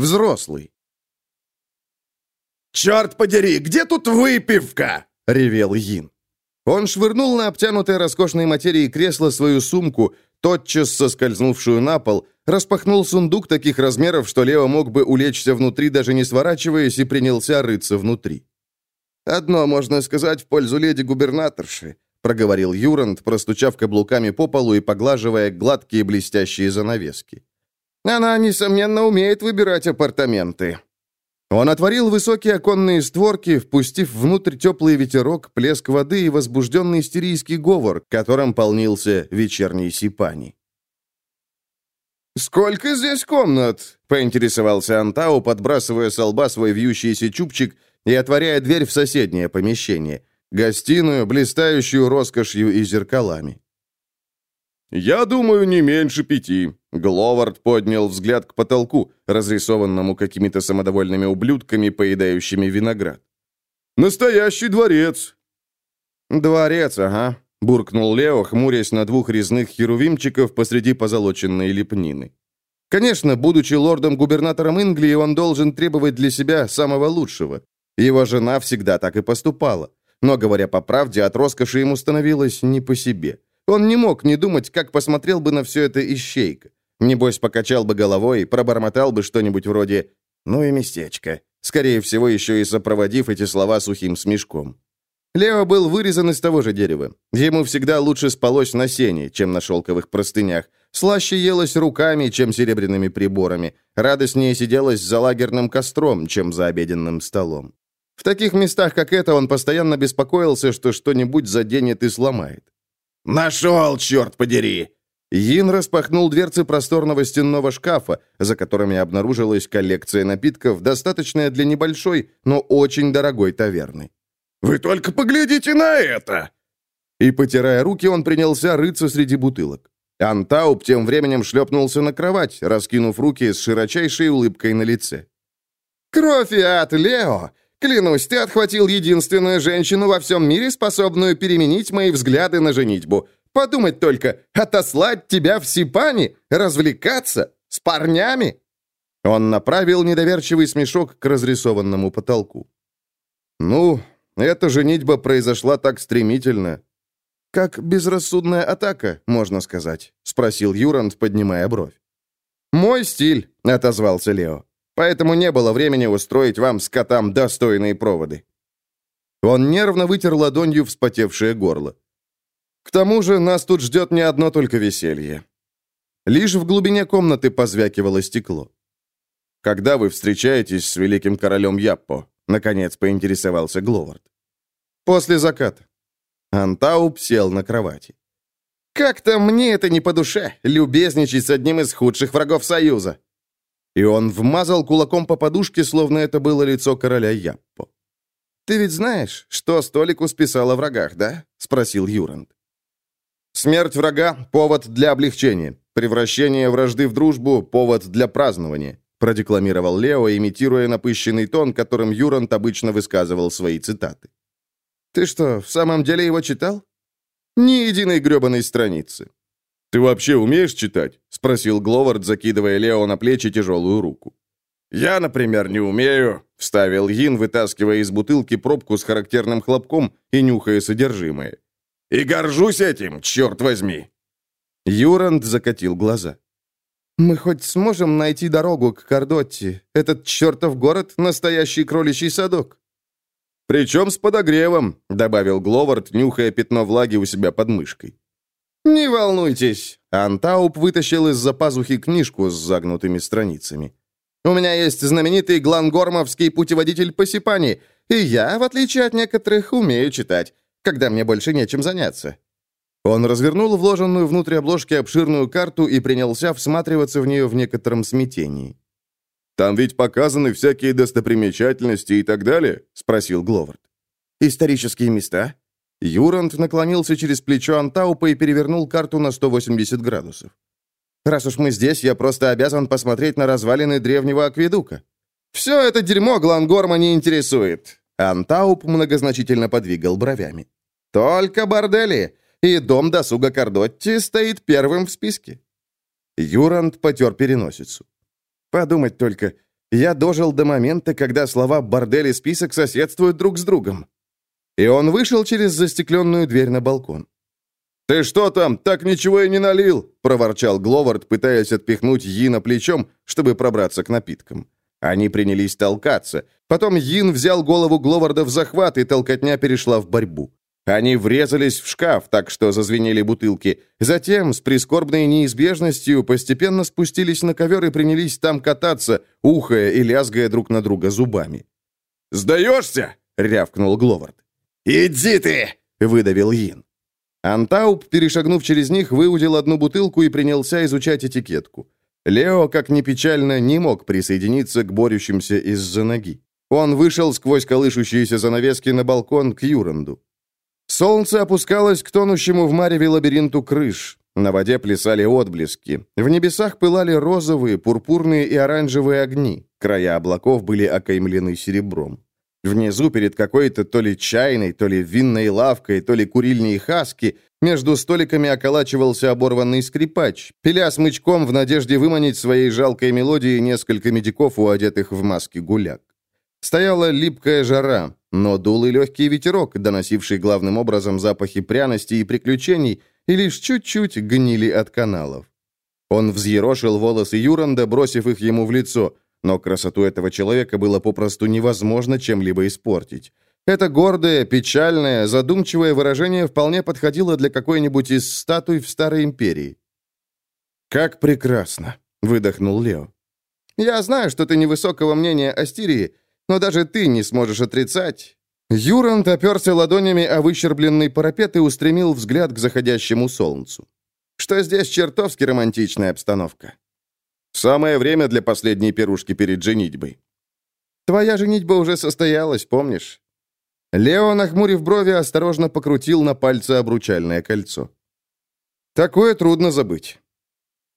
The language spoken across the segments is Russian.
Взрослый. «Черт подери, где тут выпивка?» — ревел Йин. Он швырнул на обтянутое роскошной материей кресло свою сумку, тотчас соскользнувшую на пол, распахнул сундук таких размеров, что Лео мог бы улечься внутри, даже не сворачиваясь, и принялся рыться внутри. «Одно можно сказать в пользу леди-губернаторши», — проговорил Юранд, простучав каблуками по полу и поглаживая гладкие блестящие занавески. «Она, несомненно, умеет выбирать апартаменты». Он отворил высокие оконные створки, впустив внутрь теплый ветерок, плеск воды и возбужденный истерийский говор, которым полнился вечерний Сипани. «Сколько здесь комнат?» — поинтересовался Антау, подбрасывая с лба свой вьющийся чубчик и отворяя дверь в соседнее помещение, гостиную, блистающую роскошью и зеркалами. «Я думаю, не меньше пяти». Гловард поднял взгляд к потолку, разрисованному какими-то самодовольными ублюдками, поедающими виноград. «Настоящий дворец!» «Дворец, ага», — буркнул Лео, хмурясь на двух резных херувимчиков посреди позолоченной лепнины. «Конечно, будучи лордом-губернатором Инглии, он должен требовать для себя самого лучшего. Его жена всегда так и поступала. Но, говоря по правде, от роскоши ему становилось не по себе. Он не мог не думать, как посмотрел бы на все это ищейка. Небось, покачал бы головой, пробормотал бы что-нибудь вроде «ну и местечко», скорее всего, еще и сопроводив эти слова сухим смешком. Лео был вырезан из того же дерева. Ему всегда лучше спалось на сене, чем на шелковых простынях. Слаще елось руками, чем серебряными приборами. Радостнее сиделось за лагерным костром, чем за обеденным столом. В таких местах, как это, он постоянно беспокоился, что что-нибудь заденет и сломает. «Нашел, черт подери!» Йин распахнул дверцы просторного стенного шкафа, за которыми обнаружилась коллекция напитков, достаточная для небольшой, но очень дорогой таверны. «Вы только поглядите на это!» И, потирая руки, он принялся рыться среди бутылок. Антауп тем временем шлепнулся на кровать, раскинув руки с широчайшей улыбкой на лице. «Кровь и ад, Лео! Клянусь, ты отхватил единственную женщину во всем мире, способную переменить мои взгляды на женитьбу. Подумать только, отослать тебя в Сипани, развлекаться с парнями!» Он направил недоверчивый смешок к разрисованному потолку. «Ну, эта женитьба произошла так стремительно. Как безрассудная атака, можно сказать», — спросил Юрант, поднимая бровь. «Мой стиль», — отозвался Лео поэтому не было времени устроить вам, скотам, достойные проводы». Он нервно вытер ладонью вспотевшее горло. «К тому же нас тут ждет не одно только веселье». Лишь в глубине комнаты позвякивало стекло. «Когда вы встречаетесь с великим королем Яппо?» — наконец поинтересовался Гловард. «После заката». Антауп сел на кровати. «Как-то мне это не по душе, любезничать с одним из худших врагов Союза». И он вмазал кулаком по подушке, словно это было лицо короля Яппо. «Ты ведь знаешь, что столику списал врагах, да?» — спросил Юранд. «Смерть врага — повод для облегчения. Превращение вражды в дружбу — повод для празднования», — продекламировал Лео, имитируя напыщенный тон, которым Юранд обычно высказывал свои цитаты. «Ты что, в самом деле его читал?» «Ни единой гребаной страницы. «Ты вообще умеешь читать?» — спросил Гловард, закидывая Лео на плечи тяжелую руку. «Я, например, не умею», — вставил Йин, вытаскивая из бутылки пробку с характерным хлопком и нюхая содержимое. «И горжусь этим, черт возьми!» Юранд закатил глаза. «Мы хоть сможем найти дорогу к Кардотти? Этот чертов город — настоящий кроличий садок». «Причем с подогревом», — добавил Гловард, нюхая пятно влаги у себя под мышкой. «Не волнуйтесь!» Антауп вытащил из-за пазухи книжку с загнутыми страницами. «У меня есть знаменитый глангормовский путеводитель по Сипани, и я, в отличие от некоторых, умею читать, когда мне больше нечем заняться». Он развернул вложенную внутрь обложки обширную карту и принялся всматриваться в нее в некотором смятении. «Там ведь показаны всякие достопримечательности и так далее?» — спросил Гловард. «Исторические места?» Юрант наклонился через плечо Антаупа и перевернул карту на 180 градусов. «Раз уж мы здесь, я просто обязан посмотреть на развалины древнего акведука». «Все это дерьмо Глангорма не интересует», — Антауп многозначительно подвигал бровями. «Только бордели, и дом досуга Кардотти стоит первым в списке». Юрант потер переносицу. «Подумать только, Я дожил до момента, когда слова «бордель» и «список» соседствуют друг с другом. И он вышел через застекленную дверь на балкон. «Ты что там, так ничего и не налил?» — проворчал Гловард, пытаясь отпихнуть Йина плечом, чтобы пробраться к напиткам. Они принялись толкаться. Потом Йин взял голову Гловарда в захват, и толкотня перешла в борьбу. Они врезались в шкаф, так что зазвенели бутылки. Затем, с прискорбной неизбежностью, постепенно спустились на ковер и принялись там кататься, ухая и лязгая друг на друга зубами. «Сдаешься?» — рявкнул Гловард. «Иди ты!» — выдавил Йин. Антауп, перешагнув через них, выудил одну бутылку и принялся изучать этикетку. Лео, как ни печально, не мог присоединиться к борющимся из-за ноги. Он вышел сквозь колышущиеся занавески на балкон к Юранду. Солнце опускалось к тонущему в мареве лабиринту крыш. На воде плясали отблески. В небесах пылали розовые, пурпурные и оранжевые огни. Края облаков были окаймлены серебром. Внизу, перед какой-то то ли чайной, то ли винной лавкой, то ли курильней хаски, между столиками околачивался оборванный скрипач, пиля смычком в надежде выманить своей жалкой мелодией несколько медиков, одетых в маски гуляк. Стояла липкая жара, но дул и легкий ветерок, доносивший главным образом запахи пряности и приключений, и лишь чуть-чуть гнили от каналов. Он взъерошил волосы Юранда, бросив их ему в лицо, но красоту этого человека было попросту невозможно чем-либо испортить. Это гордое, печальное, задумчивое выражение вполне подходило для какой-нибудь из статуй в Старой Империи. «Как прекрасно!» — выдохнул Лео. «Я знаю, что ты невысокого мнения о Стирии, но даже ты не сможешь отрицать...» Юрант оперся ладонями о выщербленный парапет и устремил взгляд к заходящему солнцу. «Что здесь чертовски романтичная обстановка. Самое время для последней пирушки перед женитьбой. Твоя женитьба уже состоялась, помнишь? Лео, нахмурив брови, осторожно покрутил на пальце обручальное кольцо. Такое трудно забыть.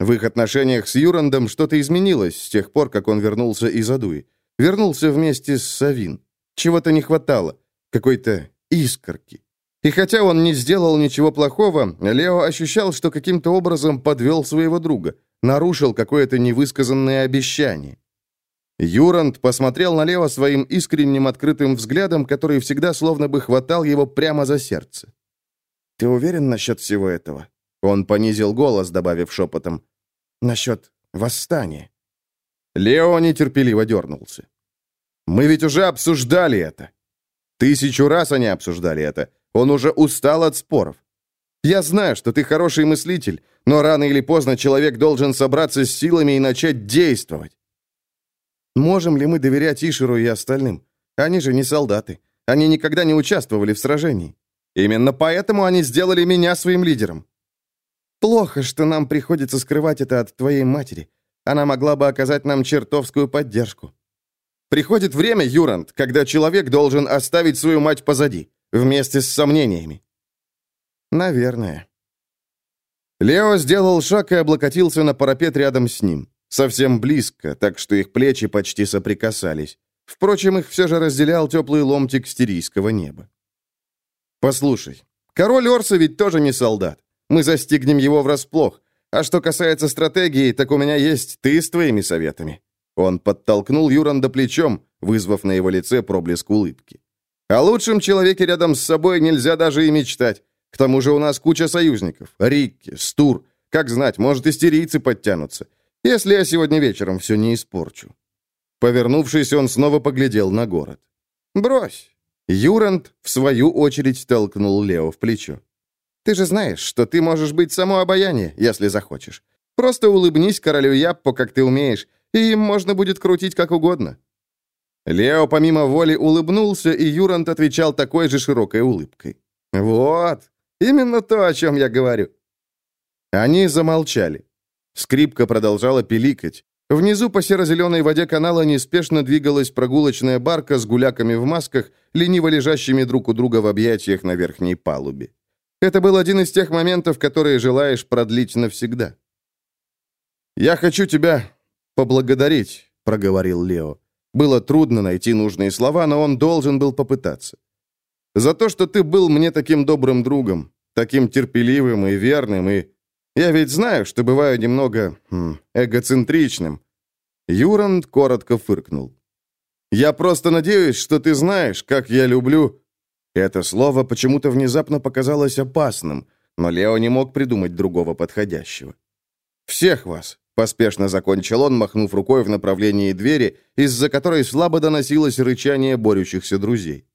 В их отношениях с Юрандом что-то изменилось с тех пор, как он вернулся из Адуи. Вернулся вместе с Савин. Чего-то не хватало. Какой-то искорки. И хотя он не сделал ничего плохого, Лео ощущал, что каким-то образом подвел своего друга – нарушил какое-то невысказанное обещание. Юранд посмотрел налево своим искренним открытым взглядом, который всегда словно бы хватал его прямо за сердце. «Ты уверен насчет всего этого?» Он понизил голос, добавив шепотом. «Насчет восстания». Лео нетерпеливо дернулся. «Мы ведь уже обсуждали это. Тысячу раз они обсуждали это. Он уже устал от споров. Я знаю, что ты хороший мыслитель, но рано или поздно человек должен собраться с силами и начать действовать. Можем ли мы доверять Ишеру и остальным? Они же не солдаты. Они никогда не участвовали в сражении. Именно поэтому они сделали меня своим лидером. Плохо, что нам приходится скрывать это от твоей матери. Она могла бы оказать нам чертовскую поддержку. Приходит время, Юрант, когда человек должен оставить свою мать позади, вместе с сомнениями. Наверное. Лео сделал шаг и облокотился на парапет рядом с ним. Совсем близко, так что их плечи почти соприкасались. Впрочем, их все же разделял теплый ломтик стирийского неба. «Послушай, король Орса ведь тоже не солдат. Мы застигнем его врасплох. А что касается стратегии, так у меня есть ты с твоими советами». Он подтолкнул Юранда плечом, вызвав на его лице проблеск улыбки. «О лучшем человеке рядом с собой нельзя даже и мечтать. К тому же у нас куча союзников. Рикки, Стур. Как знать, может, истерийцы подтянутся. Если я сегодня вечером все не испорчу». Повернувшись, он снова поглядел на город. «Брось!» Юрант, в свою очередь, толкнул Лео в плечо. «Ты же знаешь, что ты можешь быть само обаяние, если захочешь. Просто улыбнись королю Яппо, как ты умеешь, и им можно будет крутить как угодно». Лео помимо воли улыбнулся, и Юрант отвечал такой же широкой улыбкой. «Вот, Именно то, о чем я говорю». Они замолчали. Скрипка продолжала пиликать. Внизу по серо-зеленой воде канала неспешно двигалась прогулочная барка с гуляками в масках, лениво лежащими друг у друга в объятиях на верхней палубе. Это был один из тех моментов, которые желаешь продлить навсегда. «Я хочу тебя поблагодарить», — проговорил Лео. Было трудно найти нужные слова, но он должен был попытаться. За то, что ты был мне таким добрым другом, таким терпеливым и верным, и... Я ведь знаю, что бываю немного хм, эгоцентричным. Юранд коротко фыркнул. «Я просто надеюсь, что ты знаешь, как я люблю...» Это слово почему-то внезапно показалось опасным, но Лео не мог придумать другого подходящего. «Всех вас!» — поспешно закончил он, махнув рукой в направлении двери, из-за которой слабо доносилось рычание борющихся друзей.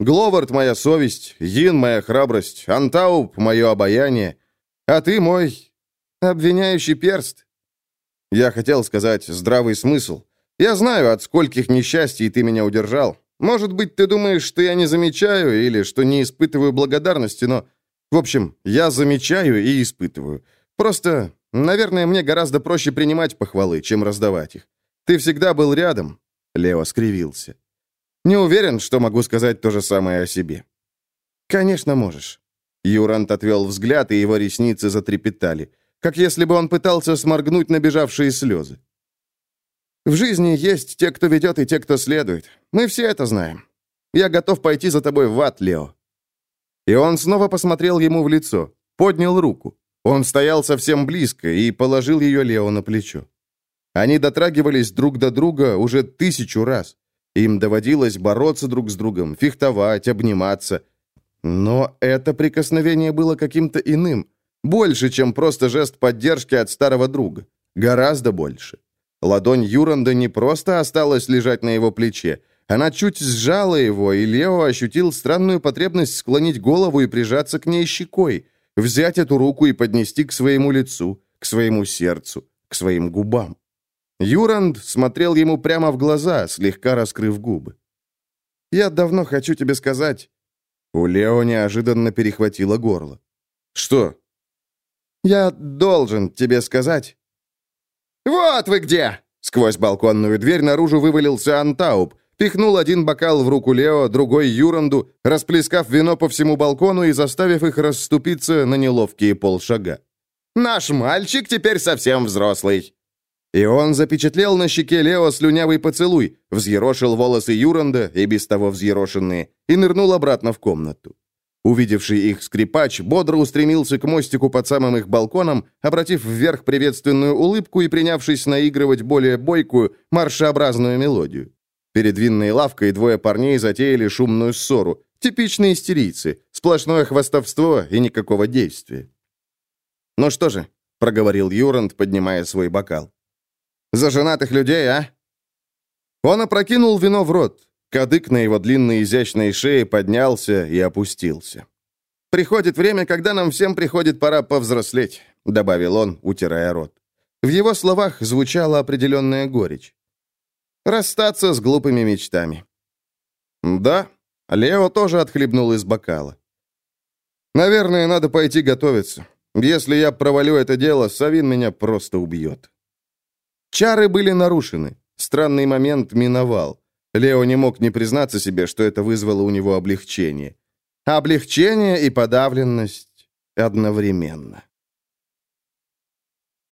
«Гловард — моя совесть, Йин — моя храбрость, Антауп — мое обаяние, а ты мой обвиняющий перст». Я хотел сказать «здравый смысл». Я знаю, от скольких несчастий ты меня удержал. Может быть, ты думаешь, что я не замечаю или что не испытываю благодарности, но... В общем, я замечаю и испытываю. Просто Наверное, мне гораздо проще принимать похвалы, чем раздавать их. Ты всегда был рядом. Лео скривился. Не уверен, что могу сказать то же самое о себе. Конечно, можешь. Юрант отвел взгляд, и его ресницы затрепетали, как если бы он пытался сморгнуть набежавшие слезы. В жизни есть те, кто ведет, и те, кто следует. Мы все это знаем. Я готов пойти за тобой в ад, Лео. И он снова посмотрел ему в лицо, поднял руку. Он стоял совсем близко и положил ее Лео на плечо. Они дотрагивались друг до друга уже тысячу раз. Им доводилось бороться друг с другом, фехтовать, обниматься. Но это прикосновение было каким-то иным. Больше, чем просто жест поддержки от старого друга. Гораздо больше. Ладонь Юранда не просто осталась лежать на его плече. Она чуть сжала его, и Лео ощутил странную потребность склонить голову и прижаться к ней щекой – взять эту руку и поднести к своему лицу, к своему сердцу, к своим губам. Юранд смотрел ему прямо в глаза, слегка раскрыв губы. «Я давно хочу тебе сказать...» У Лео неожиданно перехватило горло. «Что?» «Я должен тебе сказать...» «Вот вы где!» Сквозь балконную дверь наружу вывалился Антауп, Пихнул один бокал в руку Лео, другой Юранду, расплескав вино по всему балкону и заставив их расступиться на неловкие полшага. «Наш мальчик теперь совсем взрослый!» И он запечатлел на щеке Лео слюнявый поцелуй, взъерошил волосы Юранда, и без того взъерошенные, и нырнул обратно в комнату. Увидевший их скрипач бодро устремился к мостику под самым их балконом, обратив вверх приветственную улыбку и принявшись наигрывать более бойкую, маршеобразную мелодию. Перед винной лавкой двое парней затеяли шумную ссору. Типичные истерийцы. Сплошное хвастовство и никакого действия. «Ну что же», — проговорил Юранд, поднимая свой бокал. «За женатых людей, а?» Он опрокинул вино в рот. Кадык на его длинной изящной шее поднялся и опустился. «Приходит время, когда нам всем приходит пора повзрослеть», — добавил он, утирая рот. В его словах звучала определенная горечь. Расстаться с глупыми мечтами. Да, Лео тоже отхлебнул из бокала. Наверное, надо пойти готовиться. Если я провалю это дело, Савин меня просто убьет. Чары были нарушены. Странный момент миновал. Лео не мог не признаться себе, что это вызвало у него облегчение. Облегчение и подавленность одновременно.